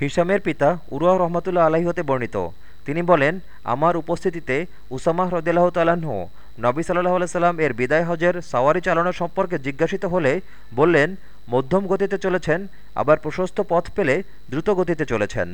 হিসামের পিতা উরুয়া রহমতুল্লা আলাহি হতে বর্ণিত। তিনি বলেন, আমার উপস্থিতিতে উসামা রদিল্লাহ তালাহ নবী সাল্লাহ সাল্লাম এর বিদায় হজের সাওয়ারি চালানো সম্পর্কে জিজ্ঞাসিত হলে বললেন, মধ্যম গতিতে চলেছেন, আবার প্রশস্ত পথ পেলে দ্রুত গতিতে চলেছেন।